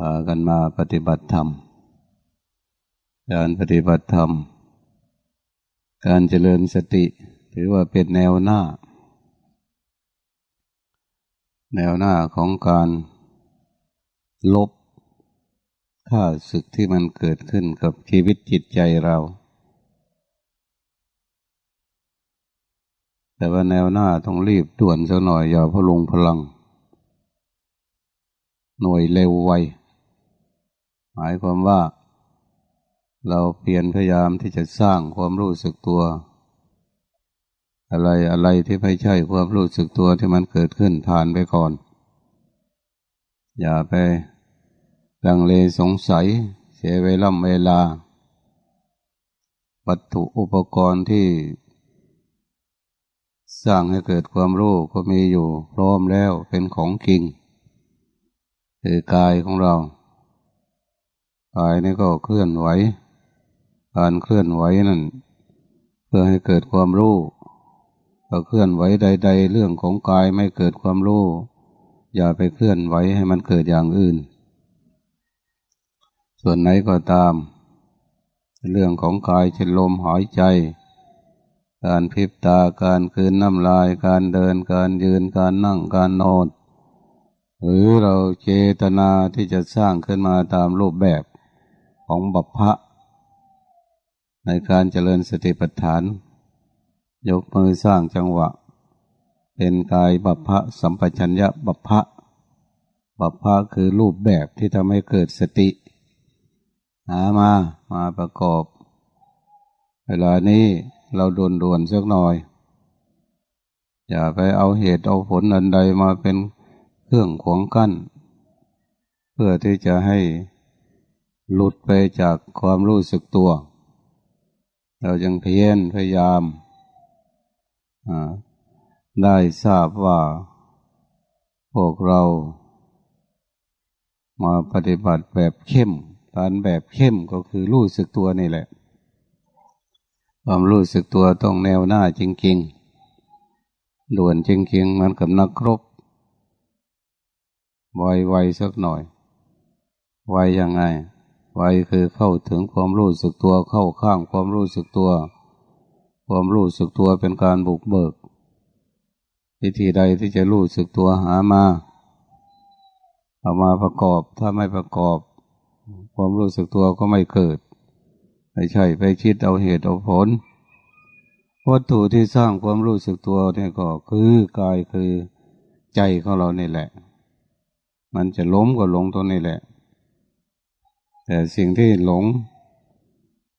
พากันมาปฏิบัติธรรม การปฏิบัติธรรม การเจริญสติ ถือว่าเป็นแนวหน้า แนวหน้าของการลบข้าศึกที่มันเกิดขึ้นกับชีวิตจิตใจเรา แต่ว่าแนวหน้าต้องรีบด่วนสักหน่อยอย่าพลุงพลัง หน่วยเร็วไว หมายความว่า เราเปลี่ยนพยายามที่จะสร้างความรู้สึกตัว อะไรอะไรที่ไม่ใช่ความรู้สึกตัวที่มันเกิดขึ้นผ่านไปก่อน อย่าไปลังเลสงสัย เสียเวลาเวลา วัตถุอุปกรณ์ที่สร้างให้เกิดความรู้ก็มีอยู่พร้อมแล้วเป็นของจริงคือกายของเรา กายนี่ก็เคลื่อนไหว การเคลื่อนไหวนั่น เพื่อให้เกิดความรู้ก็เคลื่อนไหวใด ๆ เรื่องของกายไม่เกิดความรู้ อย่าไปเคลื่อนไหวให้มันเกิดอย่างอื่น ส่วนไหนก็ตาม เรื่องของกายเช่นลมหายใจ การพิบตาการคืนน้ำลาย การเดินการยืนการนั่งการนอนหรือเราเจตนาที่จะสร้างขึ้นมาตามรูปแบบ ของบัพพะในการเจริญสติปัฏฐาน ยกมือสร้างจังหวะ เป็นกายบัพพะสัมปชัญญะบัพพะบัพพะคือรูปแบบที่ทำให้เกิดสติ หามามาประกอบ เวลานี้เราโดนด่วนสักหน่อย อย่าไปเอาเหตุเอาผลอันใดมาเป็นเครื่องขวงกั้น เพื่อที่จะให้ หลุดไปจากความรู้สึกตัว เราจึงเพียรพยายามได้ทราบว่าพวกเรา มาปฏิบัติแบบเข้มการแบบเข้มก็คือรู้สึกตัวนี่แหละ ความรู้สึกตัวต้องแนวหน้าจริงๆ ด่วนจริงๆมันกับนักครบไวๆสักหน่อย ไวยังไง ไวคือเข้าถึงความรู้สึกตัวเข้าข้างความรู้สึกตัว ความรู้สึกตัวเป็นการบุกเบิก วิธีใดที่จะรู้สึกตัวหามาเอามาประกอบถ้าไม่ประกอบ ความรู้สึกตัวก็ไม่เกิด ไม่ใช่ไปคิดเอาเหตุเอาผล วัตถุที่สร้างความรู้สึกตัวเนี่ยก็คือกายคือใจของเราเนี่แหละ มันจะล้มก็ลงตรงนี้แหละ แต่สิ่งที่หลง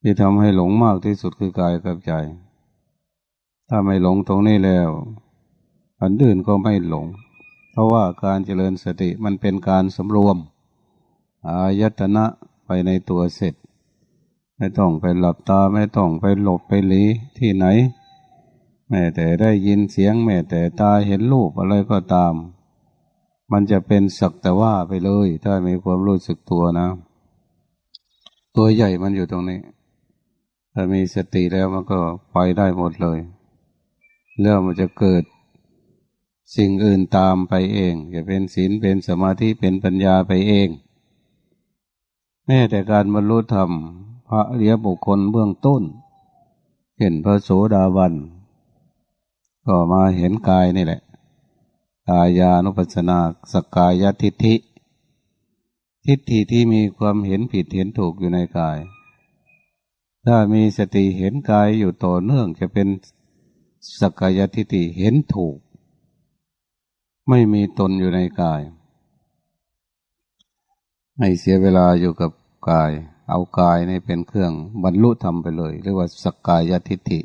ที่ทำให้หลงมากที่สุดคือกายกับใจ ถ้าไม่หลงตรงนี้แล้ว อันอื่นก็ไม่หลง เพราะว่าการเจริญสติมันเป็นการสำรวม อายตนะไปในตัวเสร็จ ไม่ต้องไปหลับตาไม่ต้องไปหลบไปหลีที่ไหน แม้แต่ได้ยินเสียงแม้แต่ตาเห็นรูปอะไรก็ตาม มันจะเป็นสักแต่ว่าไปเลย ถ้ามีความรู้สึกตัวนะ ตัวใหญ่มันอยู่ตรงนี้ ถ้ามีสติแล้วมันก็ไปได้หมดเลยเรื่องมันจะเกิดสิ่งอื่นตามไปเองจะเป็นศีลเป็นสมาธิเป็นปัญญาไปเอง แม้แต่การบรรลุธรรม พระเรียบุคคลเบื้องต้น เห็นพระโสดาบัน ก็มาเห็นกายนี่แหละกายานุปัสสนาสกายทิฏฐิ ทิฏฐิที่มีความเห็นผิดเห็นถูกอยู่ในกาย ถ้ามีสติเห็นกายอยู่ต่อเนื่องจะเป็นสกายทิฏฐิเห็นถูก ไม่มีตนอยู่ในกาย ไม่เสียเวลาอยู่กับกาย เอากายในเป็นเครื่องบรรลุธรรมไปเลยเรียกว่าสกกายทิฏฐิ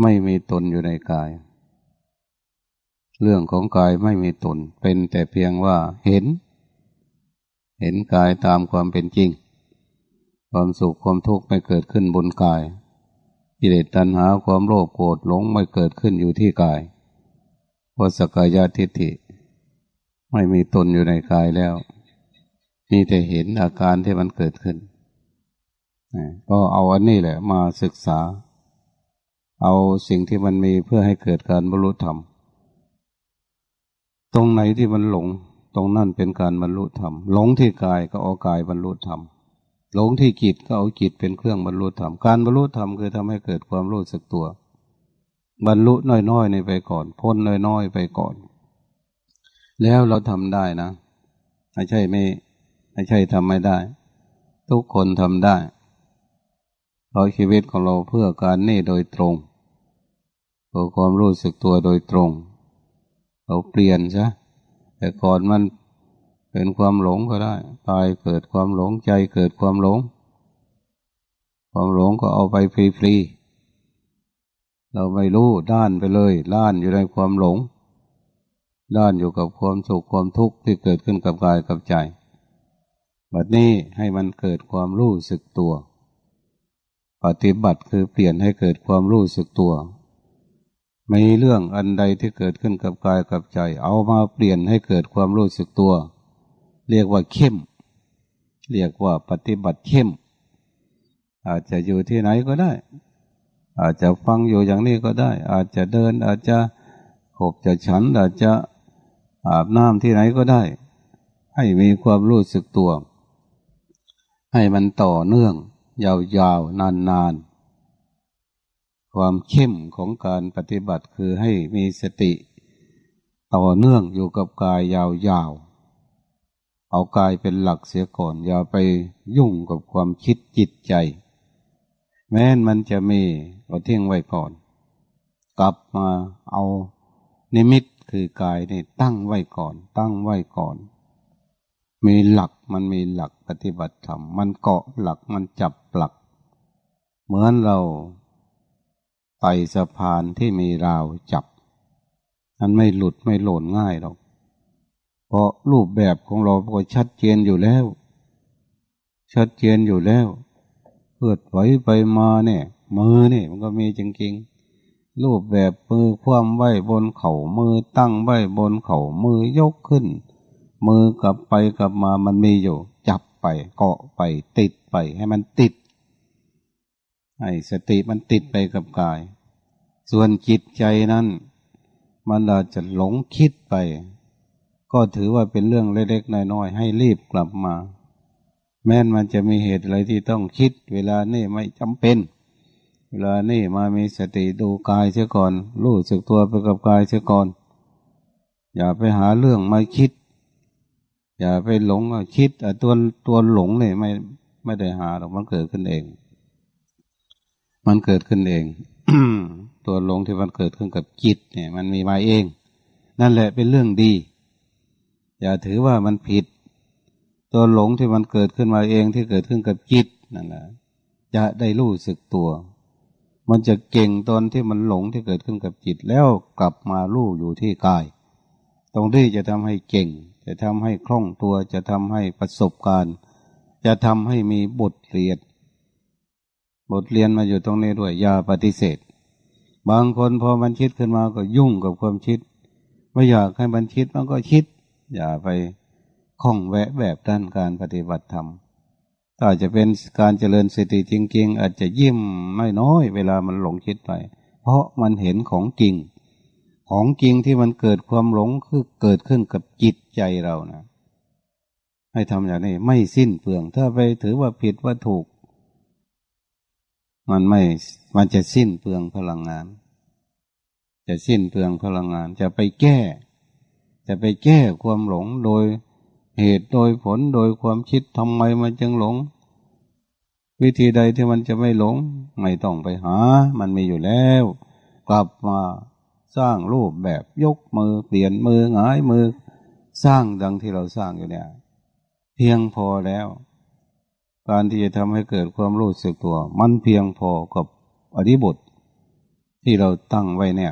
ไม่มีตนอยู่ในกาย เรื่องของกายไม่มีตน เป็นแต่เพียงว่าเห็น เห็นกายตามความเป็นจริง ความสุขความทุกข์ไม่เกิดขึ้นบนกายกิเลสตัณหาความโลภโกรธหลงไม่เกิดขึ้นอยู่ที่กายเพราะสกายาทิฏฐิ ไม่มีตนอยู่ในกายแล้วมีแต่เห็นอาการที่มันเกิดขึ้นก็เอาอันนี้แหละมาศึกษา เอาสิ่งที่มันมีเพื่อให้เกิดการบรรลุธรรม ตรงไหนที่มันหลง ตรงนั้นเป็นการบรรลุธรรมหลงที่กายก็เอากายบรรลุธรรมหลงที่จิตก็เอาจิตเป็นเครื่องบรรลุธรรมการบรรลุธรรมคือทำให้เกิดความรู้สึกตัว บรรลุน้อยๆในไปก่อนพ้นน้อยๆไปก่อน แล้วเราทำได้นะไม่ใช่ไม่ไม่ใช่ทำไม่ได้ ทุกคนทำได้เพราะชีวิตของเราเพื่อการนี่โดยตรงเพื่อความรู้สึกตัวโดยตรง เราเปลี่ยนใช่ แต่ก่อนมันเป็นความหลงก็ได้ ตายเกิดความหลงใจเกิดความหลง ความหลงก็เอาไปฟรีๆเราไม่รู้ด้านไปเลยด้านอยู่ในความหลง ด้านอยู่กับความสุขความทุกข์ที่เกิดขึ้นกับกายกับใจบัดนี้ให้มันเกิดความรู้สึกตัว ปฏิบัติคือเปลี่ยนให้เกิดความรู้สึกตัว มีเรื่องอันใดที่เกิดขึ้นกับกายกับใจ เอามาเปลี่ยนให้เกิดความรู้สึกตัว เรียกว่าเข้ม เรียกว่าปฏิบัติเข้ม อาจจะอยู่ที่ไหนก็ได้ อาจจะฟังอยู่อย่างนี้ก็ได้ อาจจะเดิน อาจจะขบจะฉัน อาจจะอาบน้ำที่ไหนก็ได้ ให้มีความรู้สึกตัว ให้มันต่อเนื่อง ยาวๆนานๆ ความเข้มของการปฏิบัติคือให้มีสติ ต่อเนื่องอยู่กับกายยาวๆ เอากายเป็นหลักเสียก่อน อย่าไปยุ่งกับความคิดจิตใจ แม้นมันจะมีก็เที่ยงไว้ก่อน กลับมาเอานิมิตคือกายนี่ตั้งไว้ก่อน ตั้งไว้ก่อน มีหลักมันมีหลักปฏิบัติธรรมมันเกาะหลักมันจับหลัก เหมือนเรา ไต่สะพานที่มีราวจับมันไม่หลุดไม่หล่นง่ายหรอก เพราะรูปแบบของเราก็ชัดเจนอยู่แล้ว ชัดเจนอยู่แล้วเพื่อไหวไปมาเนี่ย มือเนี่ยมันก็มีจริงๆ รูปแบบมือคว่ำไว้บนเขา่ามือตั้งไว้บนเขา่ามือยกขึ้น มือกลับไปกลับมามันมีอยู่ จับไปเกาะไปติดไปให้มันติด ให้สติมันติดไปกับกาย ส่วนจิตใจนั้น มันอาจจะหลงคิดไป ก็ถือว่าเป็นเรื่องเล็กๆน้อยๆให้รีบกลับมา แม้นมันจะมีเหตุอะไรที่ต้องคิด เวลานี่ไม่จำเป็น เวลานี่มามีสติดูกายเสียก่อน รู้สึกตัวไปกับกายเสียก่อน อย่าไปหาเรื่องมาคิด อย่าไปหลงคิดตัวตัวหลงเนี่ยไม่ไม่ได้หาหรอกมันเกิดขึ้นเอง มันเกิดขึ้นเองตัวหลงที่มันเกิดขึ้นกับจิตเนี่ย มันมีมาเอง นั่นแหละเป็นเรื่องดี อย่าถือว่ามันผิด ตัวหลงที่มันเกิดขึ้นมาเองที่เกิดขึ้นกับจิตนั่นแหละจะได้รู้สึกตัว มันจะเก่งตอนที่มันหลงที่เกิดขึ้นกับจิตแล้วกลับมาลู่อยู่ที่กาย ตรงที่จะทำให้เก่ง จะทำให้คล่องตัวจะทำให้ประสบการณ์ จะทำให้มีบทเรียน บทเรียนมาอยู่ตรงนี้ด้วย อย่าปฏิเสธ บางคนพอมันคิดขึ้นมาก็ยุ่งกับความคิด ไม่อยากให้มันคิดมันก็คิด อย่าไปคล้องแวะแบบด้านการปฏิบัติธรรมถ้าจะเป็นการเจริญสติจริงๆ อาจจะยิ้มน้อยๆเวลามันหลงคิดไป เพราะมันเห็นของจริง ของจริงที่มันเกิดความหลงคือเกิดขึ้นกับจิตใจเรานะให้ทำอย่างนี้ไม่สิ้นเปลือง ถ้าไปถือว่าผิดว่าถูก มันไม่มันจะสิ้นเปลืองพลังงาน จะสิ้นเปลืองพลังงาน จะไปแก้ จะไปแก้ความหลงโดยเหตุโดยผลโดยความคิดทำไมมันจึงหลง วิธีใดที่มันจะไม่หลง ไม่ต้องไปหา มันมีอยู่แล้ว กลับมาสร้างรูปแบบยกมือ เปลี่ยนมือหงายมือ สร้างดังที่เราสร้างอยู่เนี่ย เพียงพอแล้ว การที่จะทำให้เกิดความรู้สึกตัว มันเพียงพอกับอธิบทที่เราตั้งไว้แน่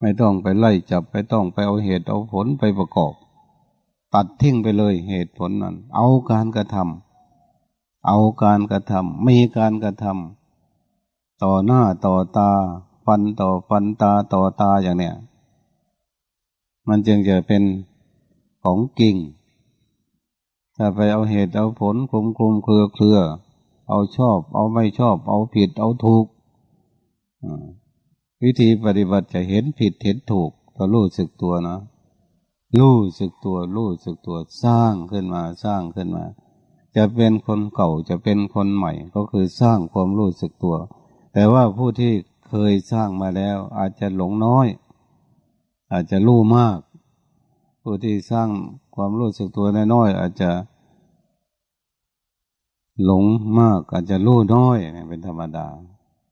ไม่ต้องไปไล่จับไม่ต้องไปเอาเหตุเอาผลไปประกอบ ตัดทิ้งไปเลยเหตุผลนั้น เอาการกระทำเอาการกระทำมีการกระทำต่อหน้าต่อตา ฟันต่อฟันตาต่อตาอย่างเนี้ยมันจึงจะเป็นของกิ่ง ถ้าไปเอาเหตุเอาผลคุมคุมเครือเครือ เอาชอบ เอาไม่ชอบ เอาผิดเอาถูกวิธีปฏิบัติจะเห็นผิดเห็นถูกก็รู้สึกตัวนะรู้สึกตัวรู้สึกตัวสร้างขึ้นมาสร้างขึ้นมา จะเป็นคนเก่าจะเป็นคนใหม่ ก็คือสร้างความรู้สึกตัว แต่ว่าผู้ที่เคยสร้างมาแล้ว อาจจะหลงน้อย อาจจะรู้มาก ผู้ที่สร้าง ความรู้สึกตัวน้อยๆอาจจะหลงมากอาจจะรู้น้อยเป็นธรรมดา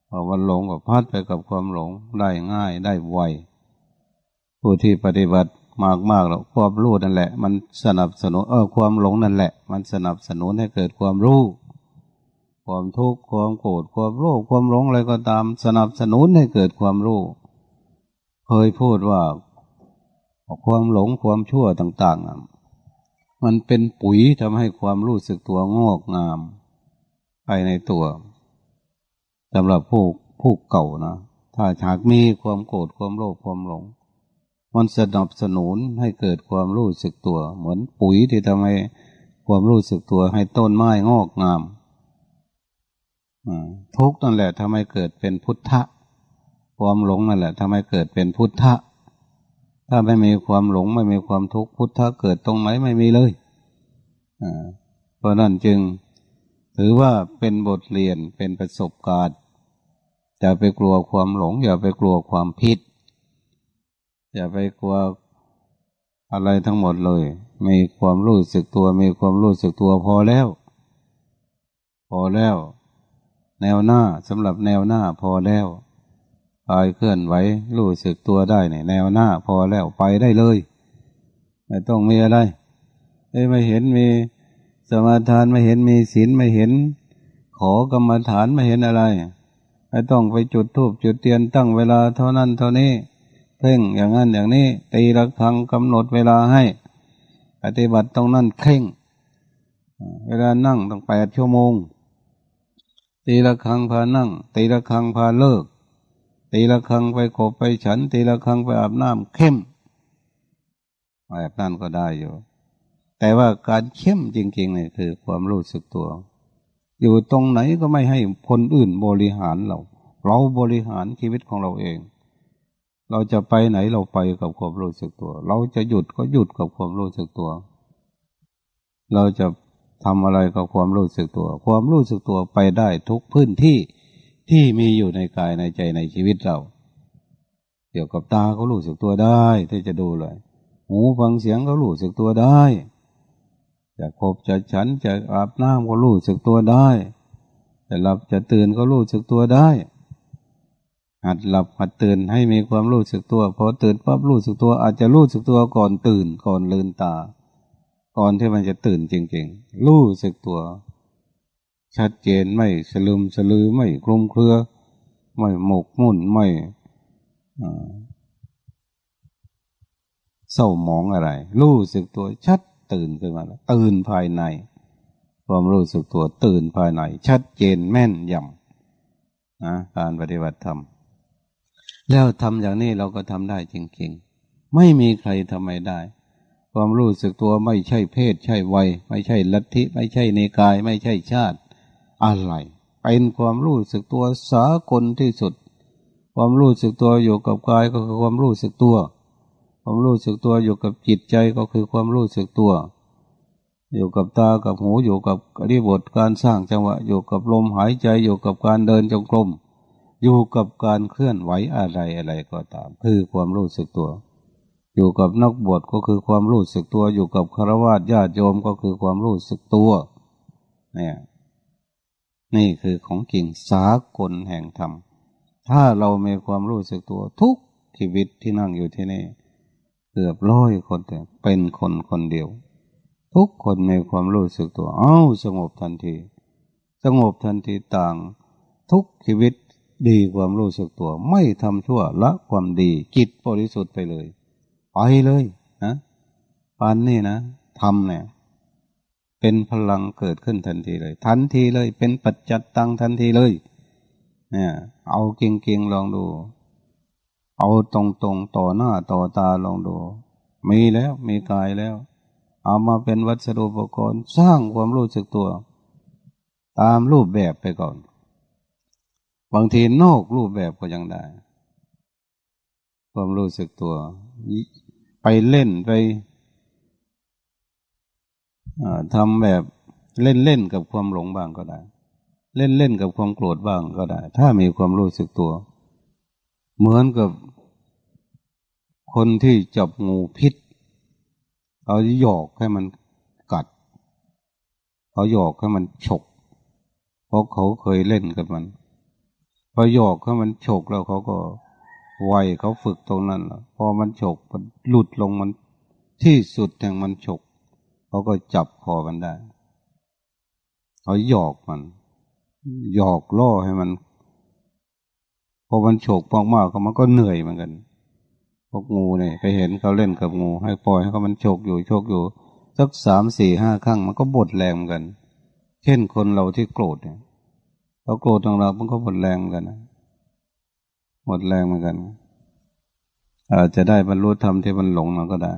เพราะว่าหลงกับพัดไปกับความหลงได้ง่ายได้ไวผู้ที่ปฏิบัติมากมากแล้วความรู้นั่นแหละ มันสนับสนุนเออความหลงนั่นแหละ มันสนับสนุนให้เกิดความรู้ ความทุกข์ความโกรธความโลภความหลงอะไรก็ตาม สนับสนุนให้เกิดความรู้ เคยพูดว่า ความหลงความชั่วต่าง ๆ มันเป็นปุ๋ยทำให้ความรู้สึกตัวงอกงาม ไปในตัวสำหรับผู้ผู้เก่านะ ถ้าหากมีความโกรธความโลภความหลง มันสนับสนุนให้เกิดความรู้สึกตัว เหมือนปุ๋ยที่ทำให้ความรู้สึกตัวให้ต้นไม้งอกงามทุกนั่นแหละทำให้เกิดเป็นพุทธะ ความหลงนั่นแหละทำให้เกิดเป็นพุทธะ ถ้าไม่มีความหลงไม่มีความทุกข์พุทธะเกิดตรงไหนไม่มีเลยเพราะนั้นจึง ถือว่าเป็นบทเรียนเป็นประสบการณ์อย่าไปกลัวความหลง อย่าไปกลัวความผิด อย่าไปกลัวอะไรทั้งหมดเลย มีความรู้สึกตัว มีความรู้สึกตัวพอแล้ว พอแล้ว แนวหน้าสำหรับแนวหน้าพอแล้ว กายเคลื่อนไหวรู้สึกตัวได้เนี่ยแนวหน้า พอแล้วไปได้เลยไม่ต้องมีอะไรไม่เห็นมีสมาทานไม่เห็นมีศีลไม่เห็น ขอกรรมฐานไม่เห็นอะไรไม่ต้องไปจุดทูบจุดเทียนตั้งเวลาเท่านั้นเท่านี้เพ่งอย่างนั้นอย่างนี้ ตีละครั้งกำหนดเวลาให้ ปฏิบัติตรงนั้นเข่ง เวลานั่งต้องแปดชั่วโมง ตีละครั้งพานั่ง ตีละครั้งพาเลิก ตีละครั้งไปขบไปฉัน ตีละครั้งไปอาบน้ำเข้มแบบนั้นก็ได้อยู่ แต่ว่าการเข้มจริงๆเนี่ยคือความรู้สึกตัว อยู่ตรงไหนก็ไม่ให้คนอื่นบริหารเรา เราบริหารชีวิตของเราเอง เราจะไปไหนเราไปกับความรู้สึกตัว เราจะหยุดก็หยุดกับความรู้สึกตัว เราจะทำอะไรกับความรู้สึกตัว ความรู้สึกตัวไปได้ทุกพื้นที่ ที่มีอยู่ในกายในใจในชีวิตเรา เกี่ยวกับตาเขารู้สึกตัวได้ ที่จะดูเลย หูฟังเสียงเขารู้สึกตัวได้ จะคบจะฉันจะอาบน้ำก็รู้สึกตัวได้ จะหลับจะตื่นก็รู้สึกตัวได้ หัดหลับหัดตื่นให้มีความรู้สึกตัวพอตื่นปั๊บรู้สึกตัว อาจจะรู้สึกตัวก่อนตื่นก่อนลืนตา ก่อนที่มันจะตื่นจริงๆรู้สึกตัว ชัดเจนไม่สลืมสลือไม่คลุมเครือ ไม่หมกมุ่นไม่เศร้าหมองอะไร รู้สึกตัวชัดตื่นขึ้นมาแล้วตื่นภายใน ความรู้สึกตัวตื่นภายใน ชัดเจนแม่นยำนะการปฏิบัติธรรมแล้วทำอย่างนี้เราก็ทำได้จริงๆ ไม่มีใครทำไม่ได้ ความรู้สึกตัวไม่ใช่เพศ ใช่วัย ไม่ใช่ลัทธิ ไม่ใช่ในกาย ไม่ใช่ชาติ อะไร เป็นความรู้สึกตัวสากลที่สุด ความรู้สึกตัวอยู่กับกายก็คือความรู้สึกตัว ความรู้สึกตัวอยู่กับจิตใจก็คือความรู้สึกตัว อยู่กับตากับหูอยู่กับอริบทการสร้างจังหวะ อยู่กับลมหายใจอยู่กับการเดินจงกรมอยู่กับการเคลื่อนไหวอะไรอะไรก็ตาม คือความรู้สึกตัว อยู่กับนักบวชก็คือความรู้สึกตัว อยู่กับคารวะญาติโยมก็คือความรู้สึกตัว เนี่ย นี่คือของจริงสากลแห่งธรรม ถ้าเรามีความรู้สึกตัวทุกชีวิตที่นั่งอยู่ที่นี่เกือบร้อยคนแต่เป็นคนคนเดียว ทุกคนมีความรู้สึกตัว เอ้าสงบทันที สงบทันทีต่าง ทุกชีวิตดีความรู้สึกตัว ไม่ทำชั่วละความดีจิตบริสุทธิ์ไปเลย ไปเลยนะปานนี่นะทำเนี่ย เป็นพลังเกิดขึ้นทันทีเลย ทันทีเลย เป็นปัจจัตตังทันทีเลย เนี่ย เอาเก่งๆลองดู เอาตรงๆ ต่อหน้าต่อตาลองดู มีแล้วมีกายแล้ว เอามาเป็นวัสดุอุปกรณ์สร้างความรู้สึกตัว ตามรูปแบบไปก่อน บางทีนอกรูปแบบก็ยังได้ ความรู้สึกตัว ไปเล่นไป ทำแบบเล่นเล่นกับความหลงบ้างก็ได้ เล่นเล่นกับความโกรธบ้างก็ได้ ถ้ามีความรู้สึกตัว เหมือนกับคนที่จับงูพิษเอาหยอกให้มันกัดเอาหยอกให้มันฉก เพราะเขาเคยเล่นกับมันพอหยอกให้มันฉกแล้วเขาก็ไวเขาฝึกตรงนั้นแล้วพอมันฉกมันหลุดลงมันที่สุดแห่งมันฉก เขาก็จับคอมันได้เขาหยอกมัน หยอกล่อให้มันพอมันโฉกมากๆก็มันก็เหนื่อยเหมือนกัน พวกงูเนี่ยไปเห็นเขาเล่นกับงู ให้ปล่อยให้เขามันโฉกอยู่โฉกอยู่ สักสามสี่ห้าครั้งมันก็บดแรงเหมือนกัน เช่นคนเราที่โกรธเนี่ยเราโกรธของเรามันก็หมดแรงเหมือนกันนะหมดแรงเหมือนกันอาจจะได้บรรลุธรรมที่มันหลงมันก็ได้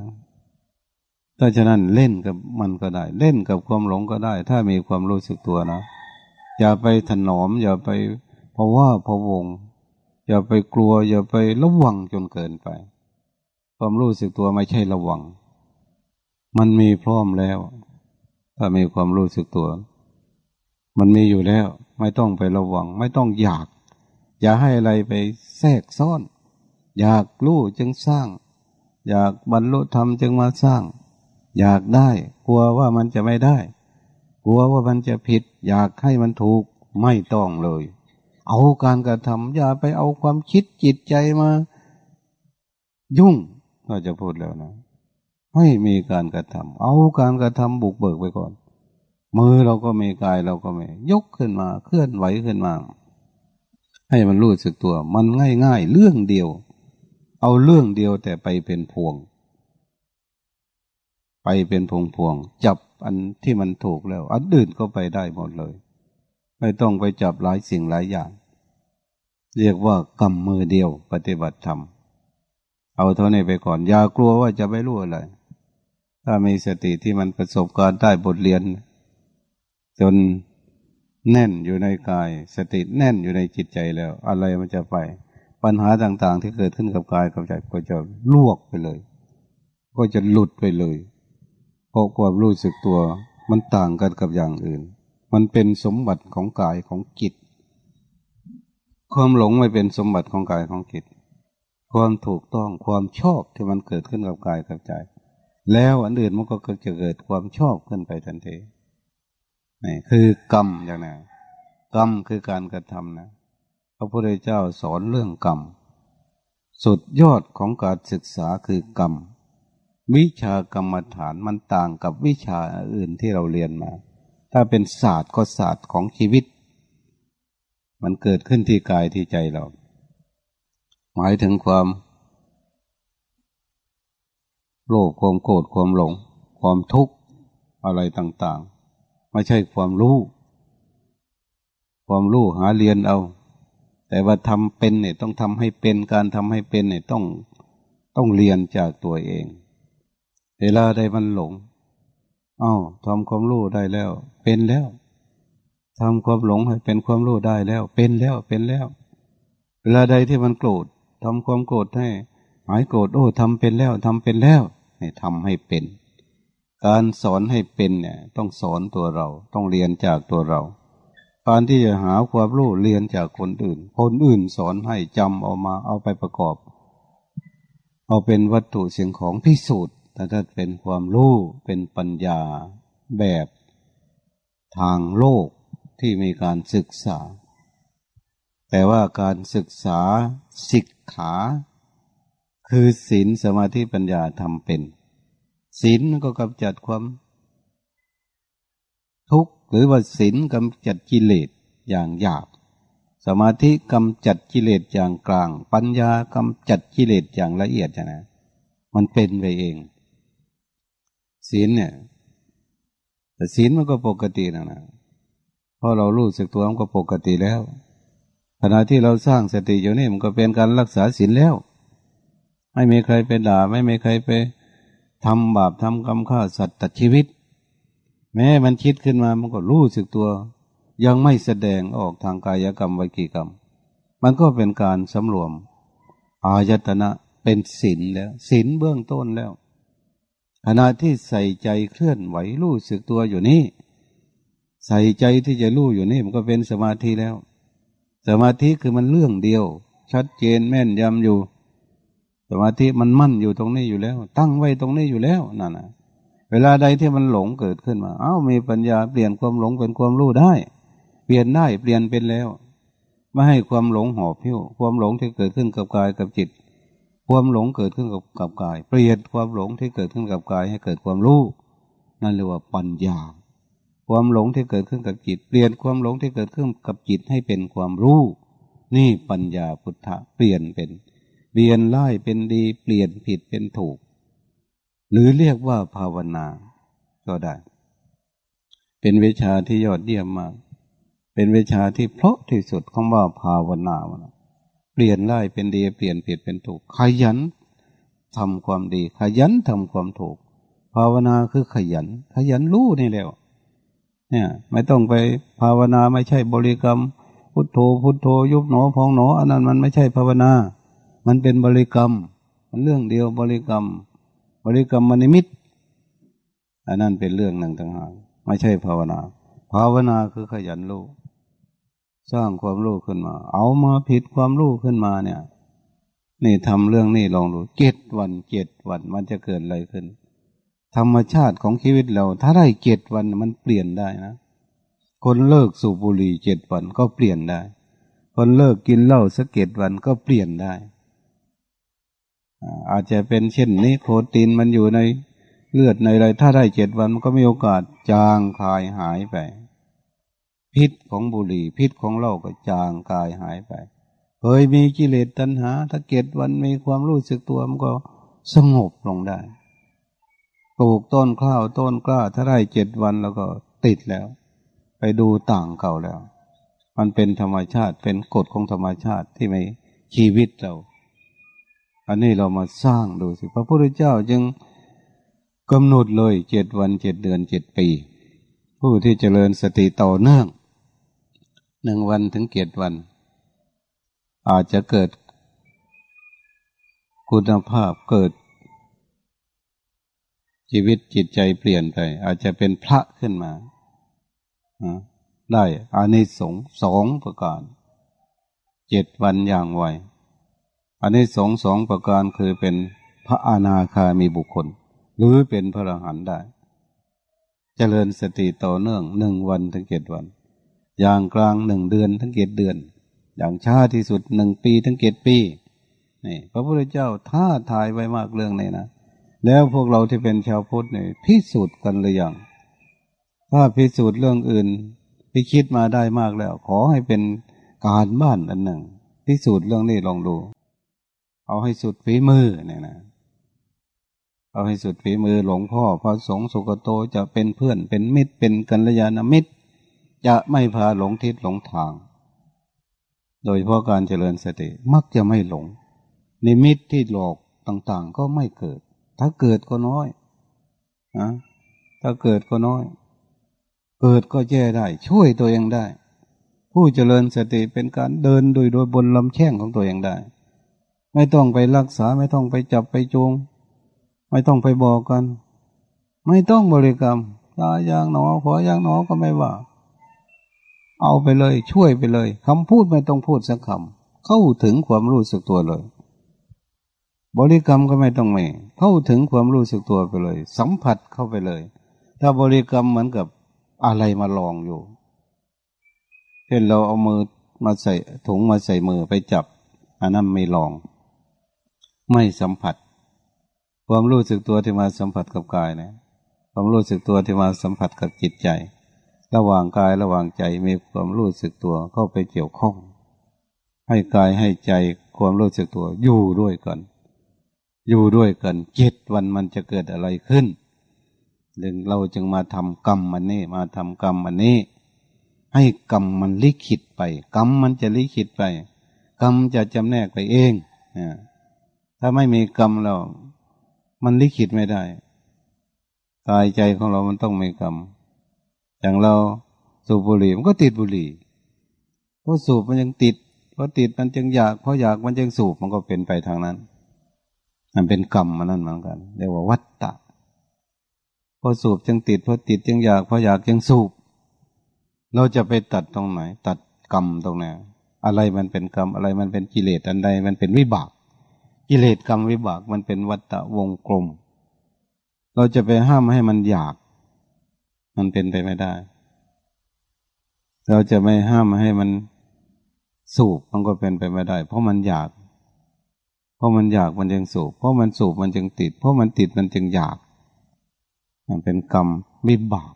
ถ้าฉะนั้นเล่นกับมันก็ได้ เล่นกับความหลงก็ได้ ถ้ามีความรู้สึกตัวนะ อย่าไปถนอม อย่าไปเพราะว่าพะวง อย่าไปกลัว อย่าไประวังจนเกินไป ความรู้สึกตัวไม่ใช่ระวัง มันมีพร้อมแล้ว ถ้ามีความรู้สึกตัว มันมีอยู่แล้ว ไม่ต้องไประวัง ไม่ต้องอยาก อย่าให้อะไรไปแทรกซ้อน อยากรู้จึงสร้าง อยากบรรลุธรรมจึงมาสร้าง อยากได้ กลัวว่ามันจะไม่ได้ กลัวว่ามันจะผิด อยากให้มันถูกไม่ต้องเลย เอาการกระทำอย่าไปเอาความคิดจิตใจมา ยุ่งก็จะพูดแล้วนะไม่มีการกระทำเอาการกระทำบุกเบิกไปก่อน มือเราก็มีกายเราก็มียกขึ้นมาเคลื่อนไหวขึ้นมา ให้มันรู้สึกตัว มันง่ายๆเรื่องเดียว เอาเรื่องเดียวแต่ไปเป็นพวง ไปเป็นพวงพวง จับอันที่มันถูกแล้ว อันอื่นก็ไปได้หมดเลย ไม่ต้องไปจับหลายสิ่งหลายอย่าง เรียกว่ากำมือเดียวปฏิบัติธรรม เอาเท่านี้ไปก่อน อย่ากลัวว่าจะไม่รู้อะไร ถ้ามีสติที่มันประสบการณ์ได้บทเรียน จนแน่นอยู่ในกาย สติแน่นอยู่ในจิตใจแล้ว อะไรมันจะไป ปัญหาต่างๆ ที่เกิดขึ้นกับกายกับใจก็จะลวกไปเลย ก็จะหลุดไปเลย ราะความรู้สึกตัว มันต่างกันกับอย่างอื่น มันเป็นสมบัติของกายของจิต ความหลงไม่เป็นสมบัติของกายของจิต ความถูกต้องความชอบที่มันเกิดขึ้นกับกายกับใจ แล้วอันอื่นมันก็จะเกิดความชอบขึ้นไปทันทีนี่คือกรรมอย่างนี้กรรมคือการกระทำนะพระพุทธเจ้าสอนเรื่องกรรม สุดยอดของการศึกษาคือกรรม วิชากรรมฐานมันต่างกับวิชาอื่นที่เราเรียนมา ถ้าเป็นศาสตร์ก็ศาสตร์ของชีวิต มันเกิดขึ้นที่กายที่ใจเรา หมายถึงความโลภความโกรธความหลง ความทุกข์อะไรต่างๆ ไม่ใช่ความรู้ ความรู้หาเรียนเอา แต่ว่าทำเป็นเนี่ยต้องทำให้เป็นการทำให้เป็นเนี่ยต้องต้องเรียนจากตัวเอง เวลาใดมันหลง เอา้าทำความรู้ได้แล้ว เป็นแล้วทำความหลงให้เป็นความรู้ได้แล้ว เป็นแล้วเป็นแล้ว เวลาใดที่มันโกรธทำความโกรธให้หายโกรธโอ้ทำเป็นแล้วทำเป็นแล้วให้ทำให้เป็น การสอนให้เป็นเนี่ยต้องสอนตัวเราต้องเรียนจากตัวเรา การที่จะหาความรู้เรียนจากคนอื่น คนอื่นสอนให้จำเอามาเอาไปประกอบ เอาเป็นวัตถุเสียงของพิสูจน์ แต่ถ้าเป็นความรู้เป็นปัญญาแบบทางโลกที่มีการศึกษา แต่ว่าการศึกษาศิกขา คือศีลสมาธิปัญญาทำเป็นศีลก็กำจัดความ ทุกข์หรือว่าศีลกำจัดกิเลสอย่างหยาบ สมาธิกำจัดกิเลสอย่างกลาง ปัญญากำจัดกิเลสอย่างละเอียดนะมันเป็นไปเอง ศีลเนี่ยแต่ศีลมันก็ปกตินะนะเพราะเรารู้สึกตัวมันก็ปกติแล้วขณะที่เราสร้างสติอยู่นี่มันก็เป็นการรักษาศีลแล้ว ไม่มีใครไปด่า ไม่มีใครไปทำบาปทำกรรมฆ่าสัตว์ตัดชีวิต แม้มันคิดขึ้นมามันก็รู้สึกตัว ยังไม่แสดงออกทางกายกรรมวิกีกรรม มันก็เป็นการสำรวม อายตนะเป็นศีลแล้วศีลเบื้องต้นแล้ว ขณะที่ใส่ใจเคลื่อนไหวรู้สึกตัวอยู่นี่ ใส่ใจที่จะรู้อยู่นี่มันก็เป็นสมาธิแล้ว สมาธิคือมันเรื่องเดียว ชัดเจนแม่นยำอยู่ สมาธิมันมั่นอยู่ตรงนี้อยู่แล้ว ตั้งไว้ตรงนี้อยู่แล้วนั่นนะเวลาใดที่มันหลงเกิดขึ้นมา เอ้ามีปัญญาเปลี่ยนความหลงเป็นความรู้ได้ เปลี่ยนได้เปลี่ยนเป็นแล้ว ไม่ให้ความหลงหอบพิ้วความหลงที่เกิดขึ้นกับกายกับจิต ความหลงเกิดขึ้นกับกับกาย เปลี่ยนความหลงที่เกิดขึ้นกับกายให้เกิดความรู้นั่นเรียกว่าปัญญา ความหลงที่เกิดขึ้นกับจิต เปลี่ยนความหลงที่เกิดขึ้นกับจิตให้เป็นความรู้ นี่ปัญญาพุทธะเปลี่ยนเป็นเปลี่ยนร้ายเป็นดี เปลี่ยนผิดเป็นถูก หรือเรียกว่าภาวนา ก็ได้ เป็นวิชาที่ยอดเยี่ยมมาก เป็นวิชาที่เพราะที่สุดของว่าภาวนา เปลี่ยนได้เป็นดี เปลี่ยนผิดเป็นถูก ขยันทำความดี ขยันทำความถูก ภาวนาคือขยัน ขยันรู้นี่แล้วเนี่ยไม่ต้องไปภาวนาไม่ใช่บริกรรม พุทโธพุทโธยุบหนอพองหนออันนั้นมันไม่ใช่ภาวนา มันเป็นบริกรรม มันเรื่องเดียวบริกรรม บริกรรมมันิมิตอันนั้นเป็นเรื่องหนึ่งต่างหากไม่ใช่ภาวนา ภาวนาคือขยันรู้ สร้างความรู้ขึ้นมา เอามาผิดความรู้ขึ้นมาเนี่ย นี่ทำเรื่องนี้ลองดูเจ็ดวันเจ็ดวันมันจะเกิดอะไรขึ้น ธรรมชาติของชีวิตเรา ถ้าได้เจ็ดวันมันเปลี่ยนได้นะ คนเลิกสูบบุหรี่เจ็ดวันก็เปลี่ยนได้ คนเลิกกินเหล้าสักเจ็ดวันก็เปลี่ยนได้ อาจจะเป็นเช่นนี้โคตินมันอยู่ในเลือดในอะไรถ้าได้เจ็ดวันมันก็มีโอกาสจางคลายหายไป พิษของบุหรี่ พิษของเหล้าก็จางคลายหายไปเคยมีกิเลสตัณหา ถ้าเจ็ดวันมีความรู้สึกตัวมันก็สงบลงได้ปลูกต้นข้าวต้นกล้า ถ้าได้เจ็ดวันแล้วก็ติดแล้ว ไปดูต่างเก่าแล้ว มันเป็นธรรมชาติเป็นกฎของธรรมชาติที่ไม่ชีวิตเรา อันนี้เรามาสร้างดูสิ พระพุทธเจ้าจึงกำหนดเลยเจ็ดวันเจ็ดเดือนเจ็ดปี ผู้ที่เจริญสติต่อเนื่อง หนึ่งวันถึงเจ็ดวัน อาจจะเกิด คุณภาพเกิด ชีวิตจิตใจเปลี่ยนไป อาจจะเป็นพระขึ้นมาได้อานิสงส์สองประการเจ็ดวันอย่างไวอันนี้สองสองประการคือเป็นพระอาณาคามีบุคคล หรือเป็นพระอรหันต์ได้เจริญสติต่อเนื่องหนึ่งวันถึงเจ็ดวัน อย่างกลางหนึ่งเดือนถึงเจ็ดเดือน อย่างช้าที่สุดหนึ่งปีถึงเจ็ดปีนี่พระพุทธเจ้าท้าทายไว้มากเรื่องนี้นะแล้วพวกเราที่เป็นชาวพุทธเนี่ยพิสูจน์กันหรือยังถ้าพิสูจน์เรื่องอื่นพิคิดมาได้มากแล้ว ขอให้เป็นการบ้านอันหนึ่งพิสูจน์เรื่องนี้ลองดู เอาให้สุดฝีมือเนี่ยนะเอาให้สุดฝีมือหลวงพ่อพระสงฆ์สุกโตจะเป็นเพื่อนเป็นมิตรเป็นกัลยาณมิตร จะไม่พาหลงทิศหลงทาง โดยเพราะการเจริญสติมักจะไม่หลง นิมิตที่หลอกต่างๆ ก็ไม่เกิด ถ้าเกิดก็น้อยนะถ้าเกิดก็น้อย เกิดก็แก้ได้ ช่วยตัวเองได้ ผู้เจริญสติเป็นการเดินโดยโดยบนลำแข้งของตัวเองได้ ไม่ต้องไปรักษาไม่ต้องไปจับไปจูงไม่ต้องไปบอกกัน ไม่ต้องบริกรรมตาอย่างหนอขอย่างหนอก็ไม่ว่า เอาไปเลยช่วยไปเลยคำพูดไม่ต้องพูดสักคำเข้าถึงความรู้สึกตัวเลย บริกรรมก็ไม่ต้องมีเข้าถึงความรู้สึกตัวไปเลย สัมผัสเข้าไปเลย ถ้าบริกรรมเหมือนกับอะไรมาลองอยู่เช่นเราเอามือมาใส่ถุงมาใส่มือไปจับอันนั้นไม่ลอง ไม่สัมผัส ความรู้สึกตัวที่มาสัมผัสกับกายนะความรู้สึกตัวที่มาสัมผัสกับจิตใจ ระหว่างกายระหว่างใจมีความรู้สึกตัวเข้าไปเกี่ยวข้อง ให้กายให้ใจความรู้สึกตัวอยู่ด้วยกัน อยู่ด้วยกันเจ็ดวันมันจะเกิดอะไรขึ้นดึงเราจึงมาทำกรรมมันนี่มาทำกรรมมันนี้ให้กรรมมันลิขิตไป กรรมมันจะลิขิตไป กรรมจะจำแนกไปเองนถ้าไม่มีกรรมเรา มันลิขิตไม่ได้กายใจของเรามันต้องมีกรรม อย่างเราสูบบุหรี่มันก็ติดบุหรี่เพราะสูบมันยังติดเพราะติดมันจึงอยากเพราะอยากมันจึงสูบมันก็เป็นไปทางนั้น มันเป็นกรรมมันนั่นเหมือนกันเรียกว่าวัตตะพอสูบจึงติดพอติดจึงอยากพออยากจึงสูบ เราจะไปตัดตรงไหน ตัดกรรมตรงไหนอะไรมันเป็นกรรมอะไรมันเป็นกิเลสอันใดมันเป็นวิบาก กิเลสกรรมวิบากมันเป็นวัตตะวงกลม เราจะไปห้ามให้มันอยาก มันเป็นไปไม่ได้ เราจะไม่ห้ามให้มันสูบมันก็เป็นไปไม่ได้ เพราะมันอยาก เพราะมันอยากมันจึงสูบ เพราะมันสูบมันจึงติด เพราะมันติดมันจึงอยาก มันเป็นกรรมวิบาก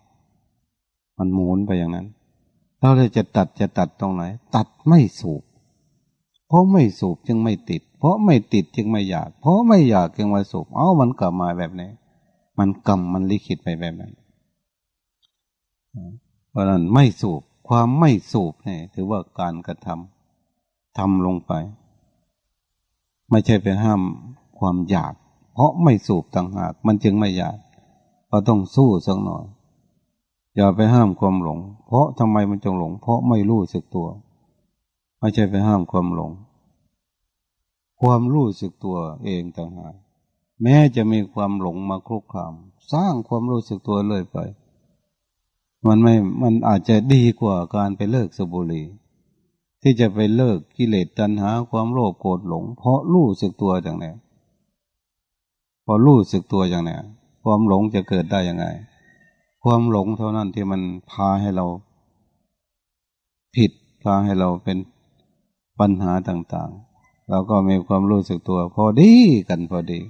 มันหมุนไปอย่างนั้น เราเลยจะตัดจะตัดตรงไหน ตัดไม่สูบ เพราะไม่สูบจึงไม่ติด เพราะไม่ติดจึงไม่อยาก เพราะไม่อยากจึงมาสูบ เอ้ามันกลับมาแบบนี้ มันกรรมมันลิขิตไปแบบนั้น เพราะนั้นไม่สูบความไม่สูบเนี่ยถือว่าการกระทำทำลงไป ไม่ใช่ไปห้ามความอยาก เพราะไม่สูบต่างหาก มันจึงไม่อยากก็ต้องสู้สักหน่อย อย่าไปห้ามความหลง เพราะทำไมมันจงหลง เพราะไม่รู้สึกตัว ไม่ใช่ไปห้ามความหลง ความรู้สึกตัวเองต่างหากแม้จะมีความหลงมาคลุกคาม สร้างความรู้สึกตัวเลยไป มันไม่มันอาจจะดีกว่าการไปเลิกสบุรีที่จะไปเลิกกิเลสตัณหาความโลภโกรธหลง เพราะรู้สึกตัวอย่างนี้พอรู้สึกตัวอย่างนี้ความหลงจะเกิดได้ยังไง ความหลงเท่านั้นที่มันพาให้เรา ผิดพาให้เราเป็นปัญหาต่างๆ เราก็มีความรู้สึกตัว พอดีกันพอดี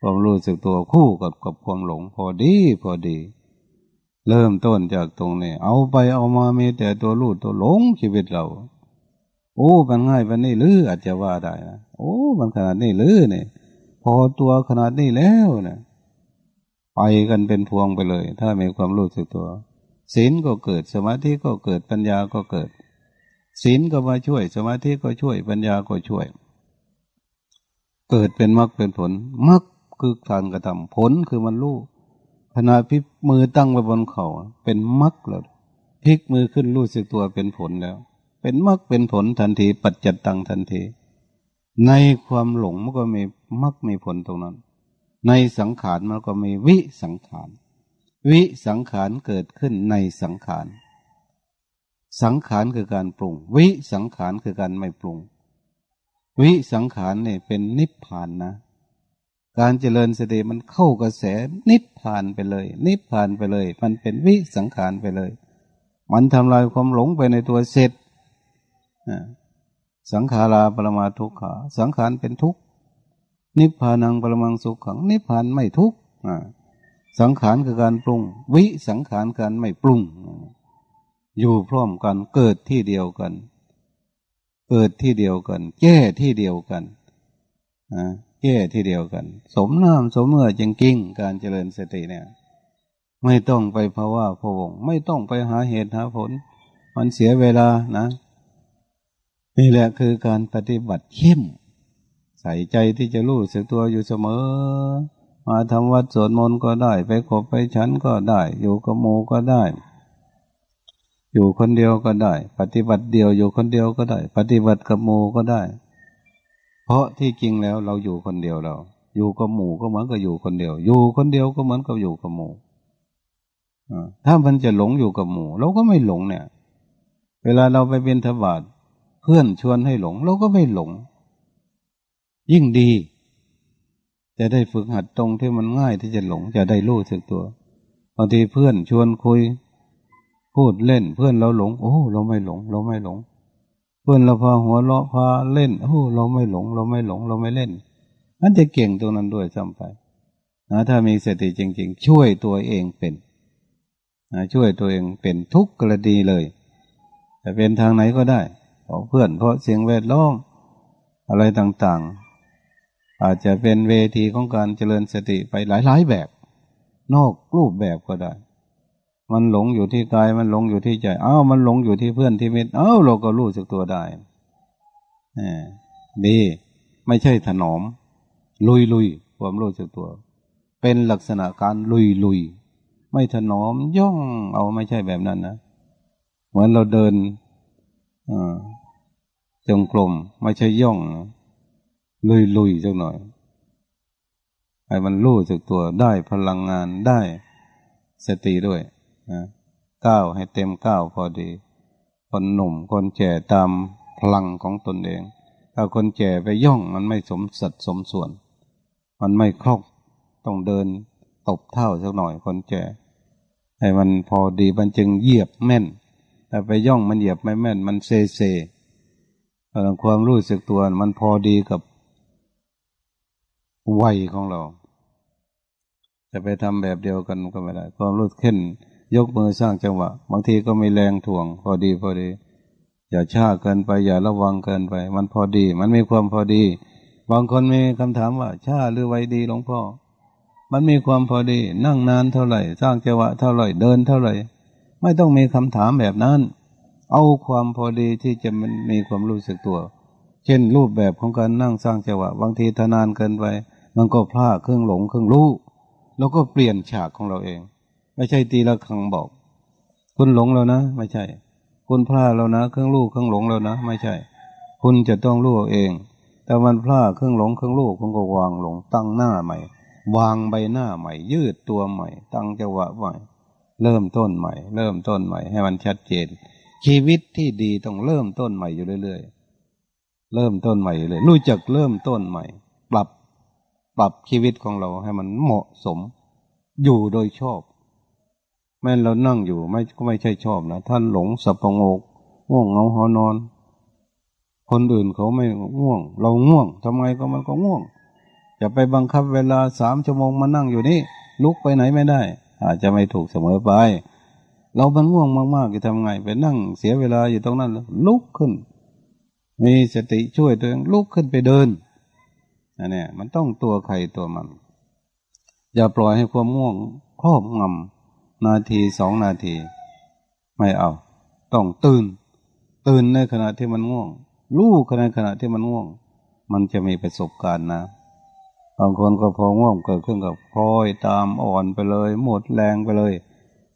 ความรู้สึกตัวคู่กับกับความหลง พอดีพอดี เริ่มต้นจากตรงนี้ เอาไปเอามามีแต่ตัวรู้ตัวหลงชีวิตเรา โอ้มันง่ายวันนี้หรืออาจจะว่าได้นะโอ้มันขนาดนี้หรือเนี่ย พอตัวขนาดนี้แล้วนี่ยไปกันเป็นพวงไปเลย ถ้ามีความรู้สึกตัวศีลก็เกิดสมาธิก็เกิดปัญญาก็เกิดศีลก็มาช่วย สมาธิก็ช่วย ปัญญาก็ช่วย เกิดเป็นมรรคเป็นผลมรรคคือการกระทำผลคือมันรู้ ขณะพิมือตั้งไว้บนเขาเป็นมรรคแล้วพลิกมือขึ้นรู้สึกตัวเป็นผลแล้ว เป็นมรรคเป็นผลทันที ปัจจตังทันที ในความหลงมันก็มีมรรคมีผลตรงนั้น ในสังขารมันก็มีวิสังขาร วิสังขารเกิดขึ้นในสังขาร สังขารคือการปรุง วิสังขารคือการไม่ปรุง วิสังขารเนี่ยเป็นนิพพานนะ การเจริญสติมันเข้ากระแสนิพพานไปเลย นิพพานไปเลย มันเป็นวิสังขารไปเลย มันทำลายความหลงไปในตัวเสร็จสังขาราปรมาทุกขาสังขารเป็นทุกข์นิพพานังปรมังสุขขังนิพพานไม่ทุกข์สังขารคือการปรุง วิสังขารการไม่ปรุง อยู่พร้อมกันเกิดที่เดียวกัน เกิดที่เดียวกัน แก้ที่เดียวกัน แก้ที่เดียวกัน สมน้ำสมเมื่อจริงกิ้งการเจริญสติเนี่ย ไม่ต้องไปภาวะพวงไม่ต้องไปหาเหตุหาผล มันเสียเวลานะนี่แหละคือการปฏิบัติเข้ม ใส่ใจที่จะรู้สึกตัวอยู่เสมอ มาทำวัดสวดมนต์ก็ได้ ไปขบไปฉันก็ได้ อยู่กับโมก็ได้ อยู่คนเดียวก็ได้ ปฏิบัติเดียวอยู่คนเดียวก็ได้ ปฏิบัติกับโมก็ได้ เพราะที่จริงแล้วเราอยู่คนเดียวเรา อยู่กับหมู่ก็เหมือนกับอยู่คนเดียว อยู่คนเดียวก็เหมือนกับอยู่กับหมู่ถ้ามันจะหลงอยู่กับหมู่ เราก็ไม่หลงเนี่ย เวลาเราไปเป็นทบาทเพื่อนชวนให้หลง เราก็ไม่หลง ยิ่งดี จะได้ฝึกหัดตรงที่มันง่ายที่จะหลงจะได้รู้สึกตัวบางทีเพื่อนชวนคุย พูดเล่นเพื่อนเราหลง โอ้ เราไม่หลง เราไม่หลง เพื่อนเราพาหัวเราะพาเล่นโอ้เราไม่หลง เราไม่หลง เราไม่เล่น มันจะเก่งตรงนั้นด้วยซ้ำไปนะถ้ามีสติจริง ๆ ช่วยตัวเองเป็นนะช่วยตัวเองเป็นทุกกรณีเลยแต่เป็นทางไหนก็ได้เพราะเพื่อนเพราะเสียงแวดล้อมอะไรต่างๆ อาจจะเป็นเวทีของการเจริญสติไปหลายๆแบบ นอกรูปแบบก็ได้ มันหลงอยู่ที่กายมันหลงอยู่ที่ใจอ้าวมันหลงอยู่ที่เพื่อนที่มิตรอ้าวเราก็รู้สึกตัวได้ดี ไม่ใช่ถนอม ลุยลุยความรู้สึกตัว เป็นลักษณะการลุยลุยไม่ถนอมย่องเอาไม่ใช่แบบนั้นนะเหมือนเราเดินจงกลมไม่ใช่ย่องลุยลุยสักหน่อยให้มันรู้สึกตัวได้พลังงานได้สติด้วย นะก้าวให้เต็มก้าวพอดี คนหนุ่มคนแก่ตามพลังของตนเอง ถ้าคนแก่ไปย่องมันไม่สมสัดสมส่วน มันไม่ครบต้องเดินตบเท่าสักหน่อยคนแก่ให้มันพอดีมันจึงเหยียบแม่น แต่ไปย่องมันเหยียบไม่แม่น มันเซเซความรู้สึกตัวมันพอดีกับวัยของเรา จะไปทำแบบเดียวกันก็ไม่ได้ ความรู้ขึ้น ยกมือสร้างจังหวะ บางทีก็มีแรงถ่วง พอดีพอดี อย่าช้าเกินไป อย่าระวังเกินไป มันพอดี มันมีความพอดี บางคนมีคำถามว่าช้าหรือไวดีหลวงพ่อ มันมีความพอดี นั่งนานเท่าไหร่ สร้างจังหวะเท่าไหร่เดินเท่าไหร่ ไม่ต้องมีคำถามแบบนั้น เอาความพอดีที่จะมันมีความรู้สึกตัว เช่นรูปแบบของการนั่งสร้างจังหวะ บางทีทนานเกินไป มันก็พลาดเครื่องหลงเครื่องรู้แล้วก็เปลี่ยนฉากของเราเอง ไม่ใช่ตีละครังบอก คุณหลงแล้วนะ ไม่ใช่ คุณพลาดแล้วนะ เครื่องรู้เครื่องหลงแล้วนะ ไม่ใช่ คุณจะต้องรู้เอง แต่มันพลาดเครื่องหลงเครื่องรู้คุณก็วางหลงตั้งหน้าใหม่ วางใบหน้าใหม่ ยืดตัวใหม่ ตั้งจังหวะใหม่ เริ่มต้นใหม่ เริ่มต้นใหม่ ให้มันชัดเจน ชีวิตที่ดีต้องเริ่มต้นใหม่อยู่เรื่อยๆ เริ่มต้นใหม่เลยรู้จักเริ่มต้นใหม่ ปรับปรับชีวิตของเราให้มันเหมาะสม อยู่โดยชอบ ม้เรานั่งอยู่ไม่ก็ไม่ใช่ชอบนะท่านหลงสับประงกง่วงเงาหอนอน คนอื่นเขาไม่ง่วง เราง่วงทำไมก็มันก็ง่วงจะไปบังคับเวลาสามชั่วโมงมานั่งอยู่นี่ลุกไปไหนไม่ได้ อาจจะไม่ถูกเสมอไป เรามันง่วงมากๆจะทำไงไปนั่งเสียเวลาอยู่ตรงนั้นลุกขึ้น มีสติช่วยตัวเองลุกขึ้นไปเดินนั่นนี่ยมันต้องตัวใครตัวมัน อย่าปล่อยให้ความง่วงครอบงำ นาทีสองนาที ไม่เอา ต้องตื่น ตื่นในขณะที่มันง่วงรู้ขณะขณะที่มันง่วง มันจะมีประสบการณ์นะบางคนก็พอง่วงเกิดขึ้นกับพลอยตามอ่อนไปเลย หมดแรงไปเลย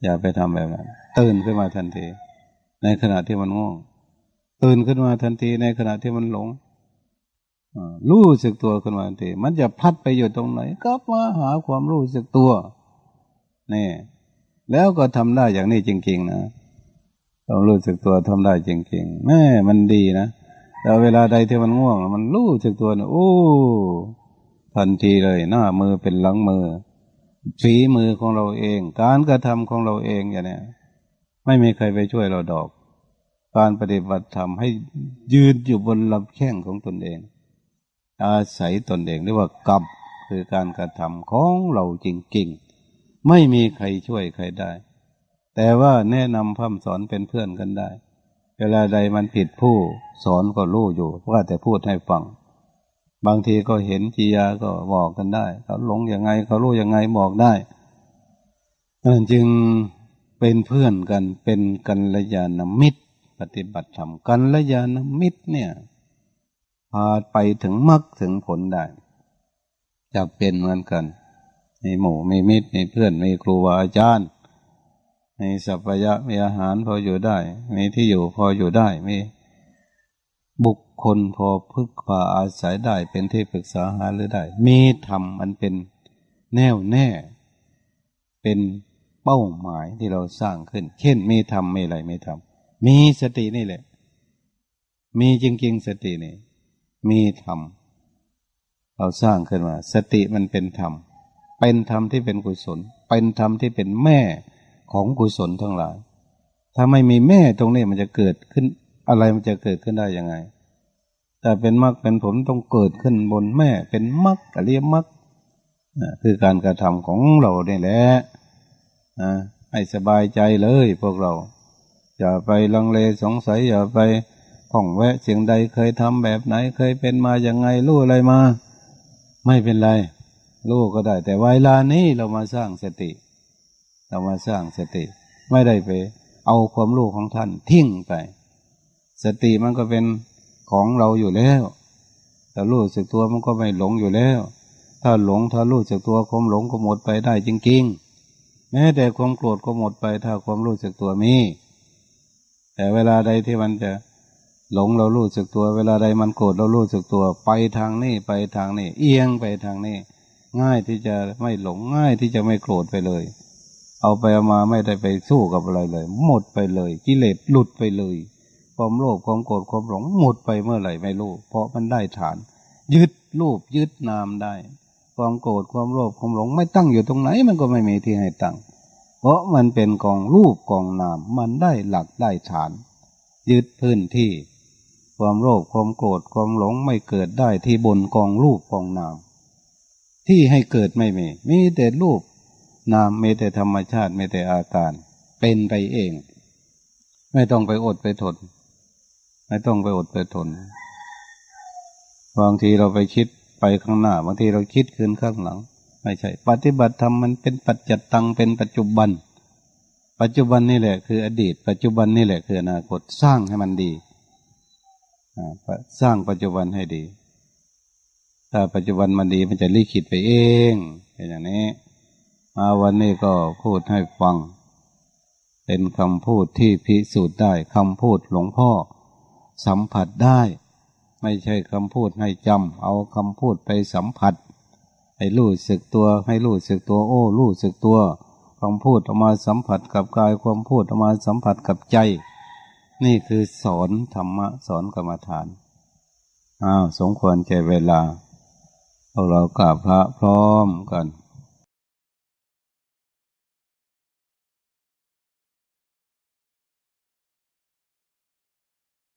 อย่าไปทำแบบนั้นตื่นขึ้นมาทันที ในขณะที่มันง่วง ตื่นขึ้นมาทันทีในขณะที่มันหลงรู้สึกตัวขึ้นมาทันที มันจะพัดไปอยู่ตรงไหน ก็มาหาความรู้สึกตัวนี่ แล้วก็ทำได้อย่างนี้จริงๆนะเรารู้สึกตัวทำได้จริงๆแม่มันดีนะแต่เวลาใดที่มันง่วง มันรู้สึกตัวนะโอ้ทันทีเลย หน้ามือเป็นหลังมือฝีมือของเราเอง การกระทำของเราเองอย่างนี้ไม่มีใครไปช่วยเราดอก การปฏิบัติธรรมให้ยืนอยู่บนลำแข้งของตนเอง อาศัยตนเองเรียกว่ากรรมคือการกระทำของเราจริง ๆ ไม่มีใครช่วยใครได้ แต่ว่าแนะนำพัฒสอนเป็นเพื่อนกันได้ เวลาใดมันผิดผู้สอนก็รู้อยู่ว่าแต่พูดให้ฟัง บางทีก็เห็นจียาก็บอกกันได้ เขาหลงยังไงเขารู้ยังไงบอกได้นั่นจึงเป็นเพื่อนกันเป็นกัลยาณมิตร ปฏิบัติธรรมกัลยาณมิตรเนี่ยพาไปถึงมรรคถึงผลได้จะเป็นเหมือนกัน มีหมู่มีมิตรมีเพื่อนมีครูบาอาจารย์ มีสัพยะมีอาหารพออยู่ได้ มีที่อยู่พออยู่ได้มีบุคคลพอพึกพาอาศัยได้เป็นที่ปรึกษาหาหรือได้ มีธรรมมันเป็นแน่วแน่ เป็นเป้าหมายที่เราสร้างขึ้น เช่น มีธรรมไม่อะไรไม่ทำมีสตินี่แหละ มีจริงๆสตินี่ มีธรรมเราสร้างขึ้นมา สติมันเป็นธรรม เป็นธรรมที่เป็นกุศล เป็นธรรมที่เป็นแม่ของกุศลทั้งหลาย ถ้าไม่มีแม่ตรงนี้มันจะเกิดขึ้นอะไรมันจะเกิดขึ้นได้ยังไง แต่เป็นมรรคเป็นผลต้องเกิดขึ้นบนแม่เป็นมรรคอริยมรรคคือการกระทำของเราเนี่ยแหละให้สบายใจเลยพวกเรา อย่าไปลังเลสงสัยอย่าไปข้องแวะเสียงใดเคยทำแบบไหนเคยเป็นมาอย่างไงรู้อะไรมา ไม่เป็นไร รู้ก็ได้ แต่เวลานี้เรามาสร้างสติ เรามาสร้างสติ ไม่ได้ไป เอาความรู้ของท่านทิ้งไป สติมันก็เป็นของเราอยู่แล้วแต่รู้สึกตัวมันก็ไม่หลงอยู่แล้ว ถ้าหลงถ้ารู้สึกตัวความหลงก็หมดไปได้จริง ๆ แม้แต่ความโกรธก็หมดไป ถ้าความรู้สึกตัวมี แต่เวลาใดที่มันจะหลงเรารู้สึกตัว เวลาใดมันโกรธเรารู้สึกตัว ไปทางนี้ไปทางนี้ เอียงไปทางนี้ ง่ายที่จะไม่หลงง่ายที่จะไม่โกรธไปเลย เอาไปเอามาไม่ได้ไปสู้กับอะไรเลย หมดไปเลย กิเลสหลุดไปเลย ความโลภความโกรธความหลงหมดไปเมื่อไหร่ไม่รู้เพราะมันได้ฐาน ยึดรูปยึดนามได้ ความโกรธความโลภความหลงไม่ตั้งอยู่ตรงไหน มันก็ไม่มีที่ให้ตั้ง เพราะมันเป็นกองรูปกองนาม มันได้หลักได้ฐาน ยึดพื้นที่ ความโลภความโกรธความหลงไม่เกิดได้ที่บนกองรูปกองนาม ที่ให้เกิดไม่มี มีแต่รูป นามมีแต่ธรรมชาติมีแต่อาการ เป็นไปเอง ไม่ต้องไปอดไปทน ไม่ต้องไปอดไปทนบางทีเราไปคิดไปข้างหน้าบางทีเราคิดคืนข้างหลัง ไม่ใช่ ปฏิบัติธรรมมันเป็นปัจจัตตังเป็นปัจจุบัน ปัจจุบันนี่แหละ คืออดีต ปัจจุบันนี่แหละคืออนาคตสร้างให้มันดีสร้างปัจจุบันให้ดี ถ้าปัจจุบันมันดีมันจะลิขิตไปเองเป็นอย่างนี้ มาวันนี้ก็พูดให้ฟัง เป็นคำพูดที่พิสูจน์ได้คำพูดหลวงพ่อ สัมผัสได้ ไม่ใช่คำพูดให้จำเอาคำพูดไปสัมผัส ให้รู้สึกตัวให้รู้สึกตัวโอ้รู้สึกตัวคำพูดออกมาสัมผัสกับกายความพูดออกมาสัมผัสกับใจ นี่คือสอนธรรมะสอนกรรมฐานอ้าวสมควรใจเวลา พวกเรากราบพระพร้อมกัน